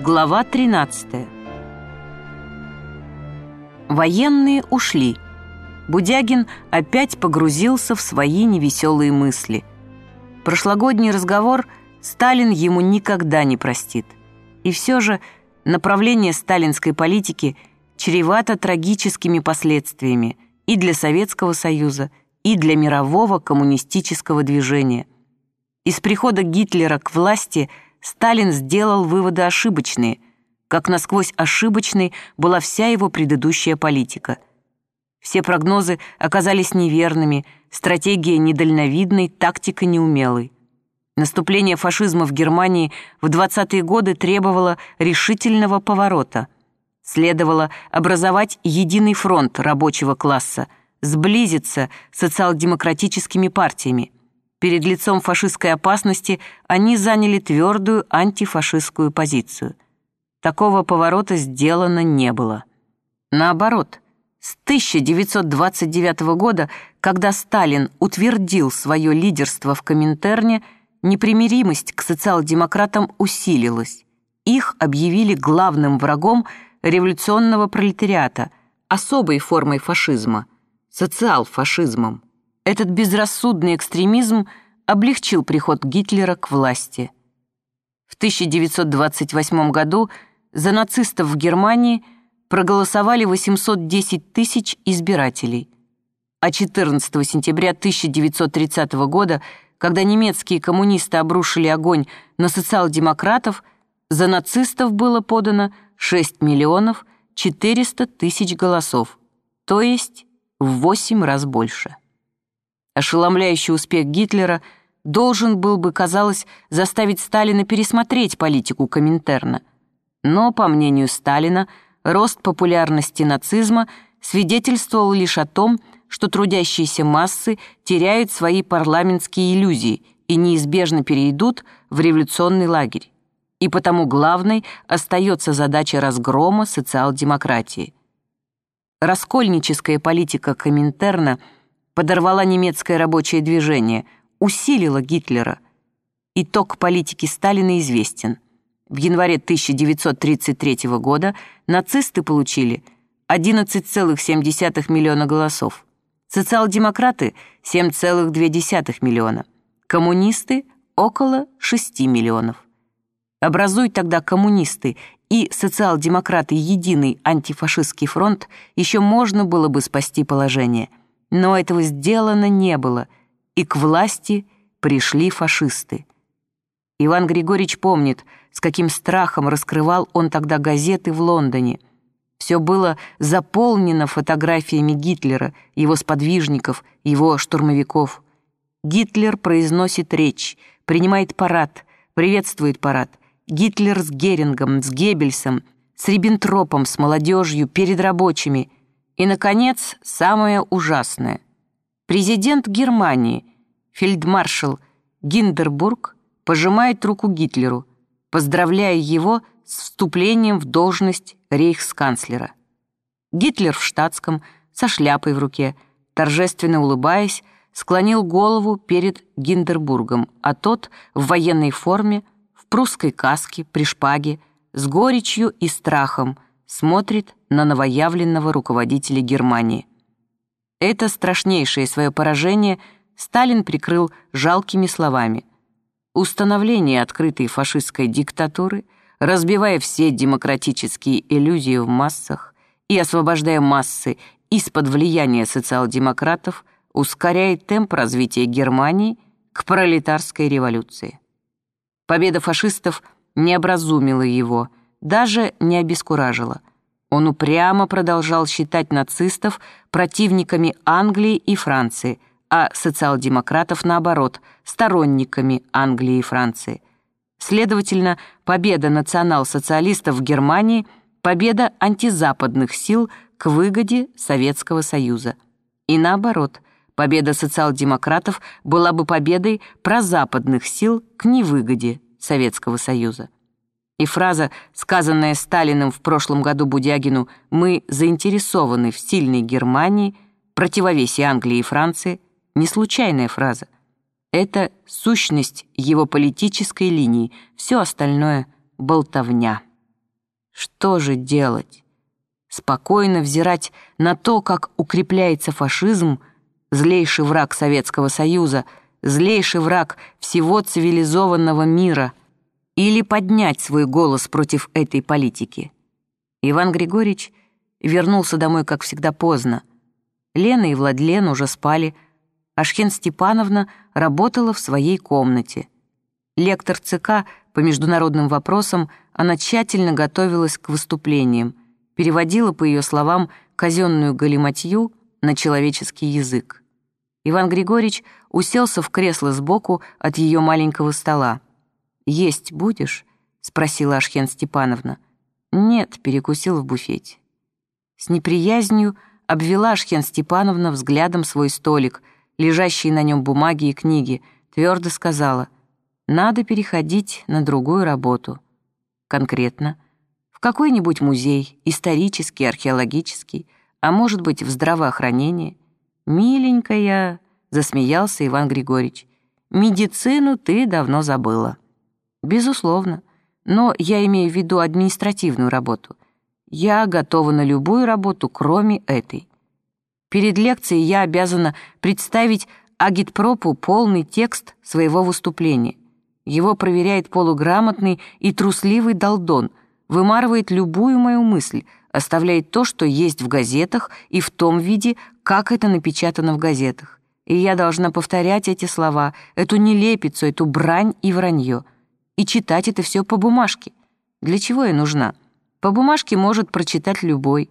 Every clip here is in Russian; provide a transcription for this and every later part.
Глава 13 Военные ушли. Будягин опять погрузился в свои невеселые мысли. Прошлогодний разговор Сталин ему никогда не простит. И все же направление сталинской политики чревато трагическими последствиями и для Советского Союза, и для мирового коммунистического движения. Из прихода Гитлера к власти Сталин сделал выводы ошибочные, как насквозь ошибочной была вся его предыдущая политика. Все прогнозы оказались неверными, стратегия недальновидной, тактика неумелой. Наступление фашизма в Германии в 20-е годы требовало решительного поворота. Следовало образовать единый фронт рабочего класса, сблизиться с социал-демократическими партиями. Перед лицом фашистской опасности они заняли твердую антифашистскую позицию. Такого поворота сделано не было. Наоборот, с 1929 года, когда Сталин утвердил свое лидерство в Коминтерне – непримиримость к социал-демократам усилилась. Их объявили главным врагом революционного пролетариата, особой формой фашизма – социал-фашизмом. Этот безрассудный экстремизм облегчил приход Гитлера к власти. В 1928 году за нацистов в Германии проголосовали 810 тысяч избирателей, а 14 сентября 1930 года – когда немецкие коммунисты обрушили огонь на социал-демократов, за нацистов было подано 6 миллионов 400 тысяч голосов, то есть в 8 раз больше. Ошеломляющий успех Гитлера должен был бы, казалось, заставить Сталина пересмотреть политику Коминтерна. Но, по мнению Сталина, рост популярности нацизма свидетельствовал лишь о том, что трудящиеся массы теряют свои парламентские иллюзии и неизбежно перейдут в революционный лагерь. И потому главной остается задача разгрома социал-демократии. Раскольническая политика Коминтерна подорвала немецкое рабочее движение, усилила Гитлера. Итог политики Сталина известен. В январе 1933 года нацисты получили 11,7 миллиона голосов. Социал-демократы — 7,2 миллиона. Коммунисты — около 6 миллионов. Образуй тогда коммунисты и социал-демократы единый антифашистский фронт, еще можно было бы спасти положение. Но этого сделано не было, и к власти пришли фашисты. Иван Григорьевич помнит, с каким страхом раскрывал он тогда газеты в Лондоне — все было заполнено фотографиями Гитлера, его сподвижников, его штурмовиков. Гитлер произносит речь, принимает парад, приветствует парад. Гитлер с Герингом, с Геббельсом, с Риббентропом, с молодежью, перед рабочими. И, наконец, самое ужасное. Президент Германии, фельдмаршал Гиндербург, пожимает руку Гитлеру, поздравляя его с вступлением в должность рейхсканцлера. Гитлер в штатском, со шляпой в руке, торжественно улыбаясь, склонил голову перед Гиндербургом, а тот в военной форме, в прусской каске, при шпаге, с горечью и страхом смотрит на новоявленного руководителя Германии. Это страшнейшее свое поражение Сталин прикрыл жалкими словами. Установление открытой фашистской диктатуры — разбивая все демократические иллюзии в массах и освобождая массы из-под влияния социал-демократов, ускоряет темп развития Германии к пролетарской революции. Победа фашистов не образумила его, даже не обескуражила. Он упрямо продолжал считать нацистов противниками Англии и Франции, а социал-демократов, наоборот, сторонниками Англии и Франции – Следовательно, победа национал-социалистов в Германии – победа антизападных сил к выгоде Советского Союза. И наоборот, победа социал-демократов была бы победой прозападных сил к невыгоде Советского Союза. И фраза, сказанная Сталиным в прошлом году Будягину «Мы заинтересованы в сильной Германии», противовесие Англии и Франции, не случайная фраза – это сущность его политической линии, все остальное — болтовня. Что же делать? Спокойно взирать на то, как укрепляется фашизм, злейший враг Советского Союза, злейший враг всего цивилизованного мира, или поднять свой голос против этой политики. Иван Григорьевич вернулся домой, как всегда, поздно. Лена и Владлен уже спали, Ашхен Степановна работала в своей комнате. Лектор ЦК по международным вопросам, она тщательно готовилась к выступлениям, переводила, по ее словам, казенную галиматью на человеческий язык. Иван Григорьевич уселся в кресло сбоку от ее маленького стола. «Есть будешь?» — спросила Ашхен Степановна. «Нет», — перекусил в буфете. С неприязнью обвела Ашхен Степановна взглядом свой столик, лежащие на нем бумаги и книги, твердо сказала, «Надо переходить на другую работу». Конкретно, в какой-нибудь музей, исторический, археологический, а может быть, в здравоохранение. «Миленькая», — засмеялся Иван Григорьевич, «медицину ты давно забыла». «Безусловно, но я имею в виду административную работу. Я готова на любую работу, кроме этой. Перед лекцией я обязана представить агитпропу полный текст своего выступления. Его проверяет полуграмотный и трусливый долдон, вымарывает любую мою мысль, оставляет то, что есть в газетах, и в том виде, как это напечатано в газетах. И я должна повторять эти слова, эту нелепицу, эту брань и вранье. И читать это все по бумажке. Для чего я нужна? По бумажке может прочитать любой.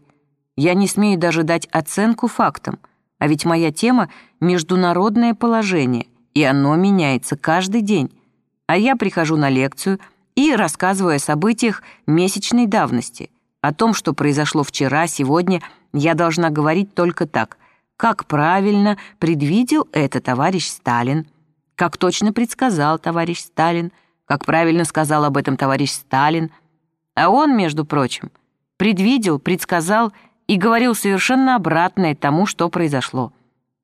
Я не смею даже дать оценку фактам, а ведь моя тема — международное положение, и оно меняется каждый день. А я прихожу на лекцию и рассказываю о событиях месячной давности — о том, что произошло вчера, сегодня, я должна говорить только так. Как правильно предвидел это товарищ Сталин, как точно предсказал товарищ Сталин, как правильно сказал об этом товарищ Сталин. А он, между прочим, предвидел, предсказал и говорил совершенно обратное тому, что произошло.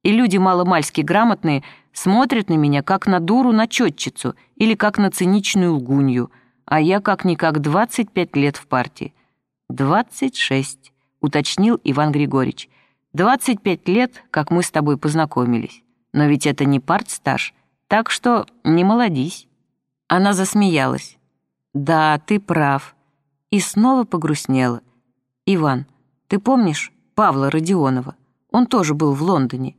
И люди маломальски грамотные смотрят на меня как на дуру начетчицу или как на циничную лгунью, а я как-никак 25 лет в партии. «Двадцать шесть», — уточнил Иван Григорьевич. «Двадцать пять лет, как мы с тобой познакомились. Но ведь это не партстаж, так что не молодись». Она засмеялась. «Да, ты прав». И снова погрустнела. «Иван, ты помнишь Павла Родионова? Он тоже был в Лондоне.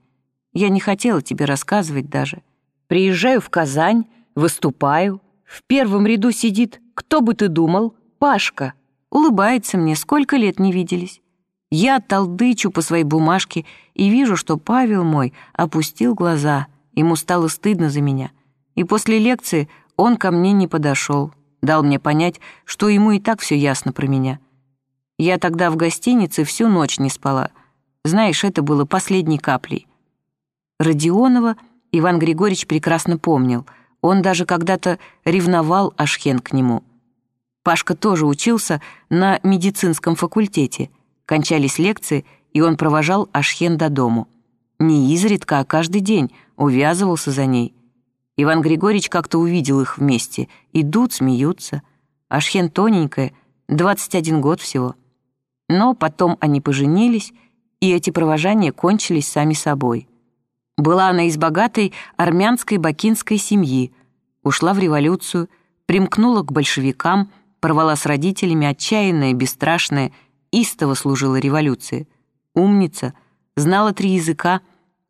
Я не хотела тебе рассказывать даже. Приезжаю в Казань, выступаю. В первом ряду сидит, кто бы ты думал, Пашка» улыбается мне, сколько лет не виделись. Я толдычу по своей бумажке и вижу, что Павел мой опустил глаза, ему стало стыдно за меня. И после лекции он ко мне не подошел, дал мне понять, что ему и так все ясно про меня. Я тогда в гостинице всю ночь не спала. Знаешь, это было последней каплей. Родионова Иван Григорьевич прекрасно помнил. Он даже когда-то ревновал Ашхен к нему — Пашка тоже учился на медицинском факультете. Кончались лекции, и он провожал Ашхен до дому. Не изредка, а каждый день увязывался за ней. Иван Григорьевич как-то увидел их вместе. Идут, смеются. Ашхен тоненькая, 21 год всего. Но потом они поженились, и эти провожания кончились сами собой. Была она из богатой армянской бакинской семьи, ушла в революцию, примкнула к большевикам — порвала с родителями, отчаянная, бесстрашная, истово служила революции. Умница, знала три языка,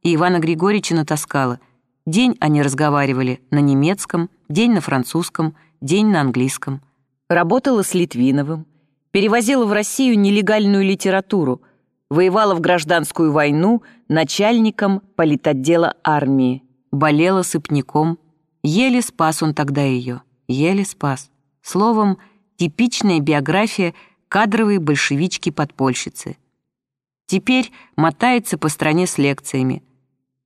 и Ивана Григорьевича натаскала. День они разговаривали на немецком, день на французском, день на английском. Работала с Литвиновым, перевозила в Россию нелегальную литературу, воевала в гражданскую войну начальником политотдела армии, болела сыпняком. Еле спас он тогда ее, еле спас. Словом, типичная биография кадровой большевички-подпольщицы. Теперь мотается по стране с лекциями.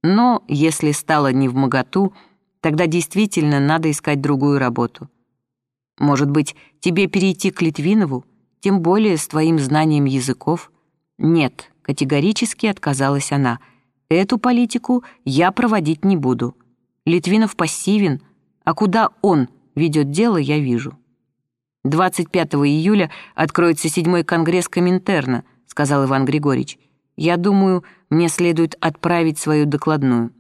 Но если стало не в моготу, тогда действительно надо искать другую работу. Может быть, тебе перейти к Литвинову, тем более с твоим знанием языков? Нет, категорически отказалась она. Эту политику я проводить не буду. Литвинов пассивен, а куда он ведет дело, я вижу. 25 июля откроется седьмой конгресс Коминтерна, сказал Иван Григорьевич. Я думаю, мне следует отправить свою докладную.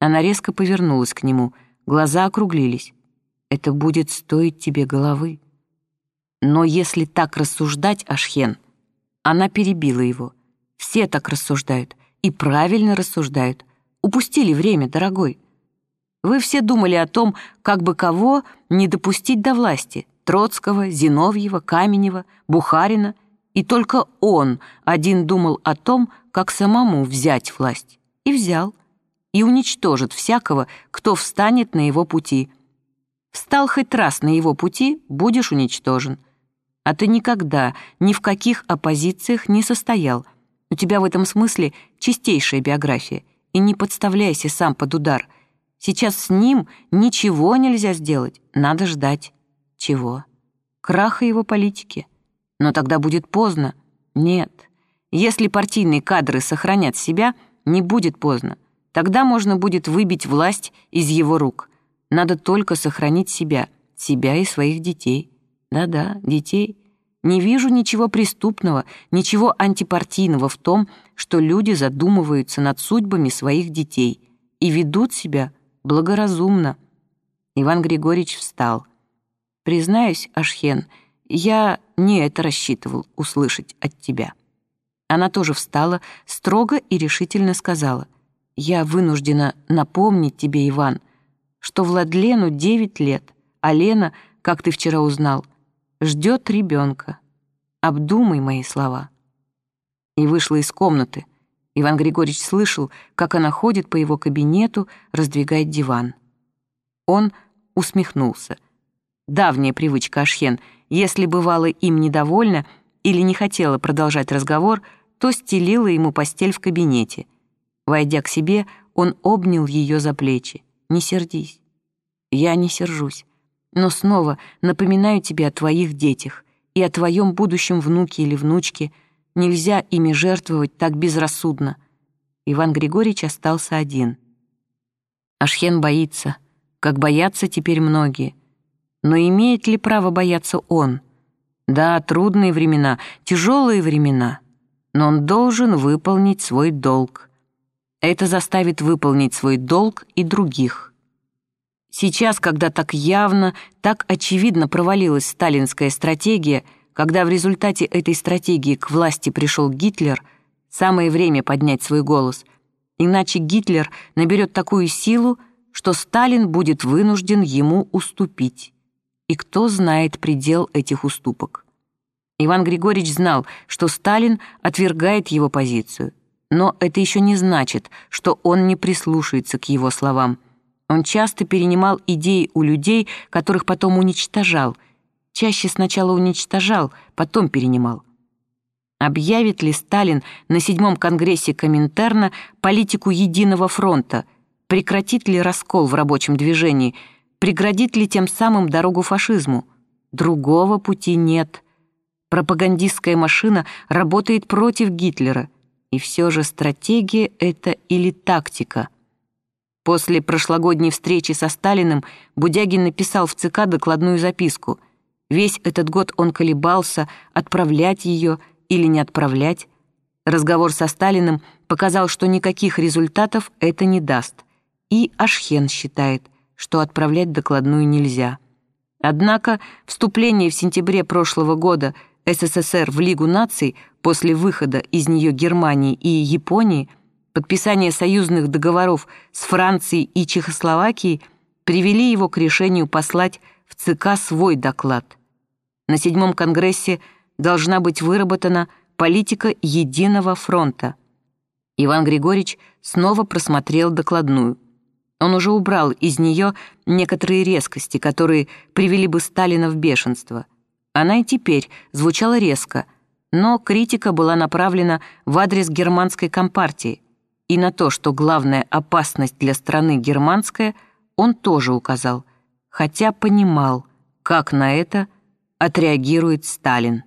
Она резко повернулась к нему, глаза округлились. Это будет стоить тебе головы. Но если так рассуждать, Ашхен, она перебила его. Все так рассуждают и правильно рассуждают. Упустили время, дорогой. Вы все думали о том, как бы кого не допустить до власти. Троцкого, Зиновьева, Каменева, Бухарина. И только он один думал о том, как самому взять власть. И взял. И уничтожит всякого, кто встанет на его пути. Встал хоть раз на его пути, будешь уничтожен а ты никогда ни в каких оппозициях не состоял. У тебя в этом смысле чистейшая биография. И не подставляйся сам под удар. Сейчас с ним ничего нельзя сделать. Надо ждать. Чего? Краха его политики. Но тогда будет поздно. Нет. Если партийные кадры сохранят себя, не будет поздно. Тогда можно будет выбить власть из его рук. Надо только сохранить себя, себя и своих детей. Да-да, детей. Не вижу ничего преступного, ничего антипартийного в том, что люди задумываются над судьбами своих детей и ведут себя благоразумно. Иван Григорьевич встал. «Признаюсь, Ашхен, я не это рассчитывал услышать от тебя». Она тоже встала, строго и решительно сказала. «Я вынуждена напомнить тебе, Иван, что Владлену девять лет, а Лена, как ты вчера узнал, — ждет ребенка. Обдумай мои слова». И вышла из комнаты. Иван Григорьевич слышал, как она ходит по его кабинету, раздвигает диван. Он усмехнулся. Давняя привычка Ашхен, если бывало им недовольна или не хотела продолжать разговор, то стелила ему постель в кабинете. Войдя к себе, он обнял ее за плечи. «Не сердись». «Я не сержусь но снова напоминаю тебе о твоих детях и о твоем будущем внуке или внучке. Нельзя ими жертвовать так безрассудно. Иван Григорьевич остался один. Ашхен боится, как боятся теперь многие. Но имеет ли право бояться он? Да, трудные времена, тяжелые времена, но он должен выполнить свой долг. Это заставит выполнить свой долг и других. Сейчас, когда так явно, так очевидно провалилась сталинская стратегия, когда в результате этой стратегии к власти пришел Гитлер, самое время поднять свой голос. Иначе Гитлер наберет такую силу, что Сталин будет вынужден ему уступить. И кто знает предел этих уступок? Иван Григорьевич знал, что Сталин отвергает его позицию. Но это еще не значит, что он не прислушается к его словам – он часто перенимал идеи у людей, которых потом уничтожал. Чаще сначала уничтожал, потом перенимал. Объявит ли Сталин на седьмом конгрессе Коминтерна политику единого фронта? Прекратит ли раскол в рабочем движении? Преградит ли тем самым дорогу фашизму? Другого пути нет. Пропагандистская машина работает против Гитлера. И все же стратегия это или тактика – После прошлогодней встречи со Сталиным Будягин написал в ЦК докладную записку. Весь этот год он колебался, отправлять ее или не отправлять. Разговор со Сталиным показал, что никаких результатов это не даст. И Ашхен считает, что отправлять докладную нельзя. Однако вступление в сентябре прошлого года СССР в Лигу наций после выхода из нее Германии и Японии – подписание союзных договоров с Францией и Чехословакией привели его к решению послать в ЦК свой доклад. На седьмом конгрессе должна быть выработана политика единого фронта. Иван Григорьевич снова просмотрел докладную. Он уже убрал из нее некоторые резкости, которые привели бы Сталина в бешенство. Она и теперь звучала резко, но критика была направлена в адрес германской компартии – и на то, что главная опасность для страны германская, он тоже указал, хотя понимал, как на это отреагирует Сталин.